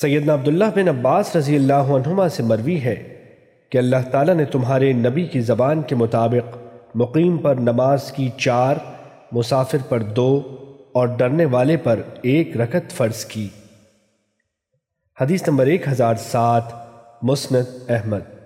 سیدنا عبداللہ بن عباس رضی اللہ عنہما سے مروی ہے کہ اللہ تعالیٰ نے تمہارے نبی کی زبان کے مطابق مقیم پر نماز کی چار، مسافر پر دو اور ڈرنے والے پر ایک رکت فرض کی۔ حدیث نمبر ایک ہزار سات، مسند احمد۔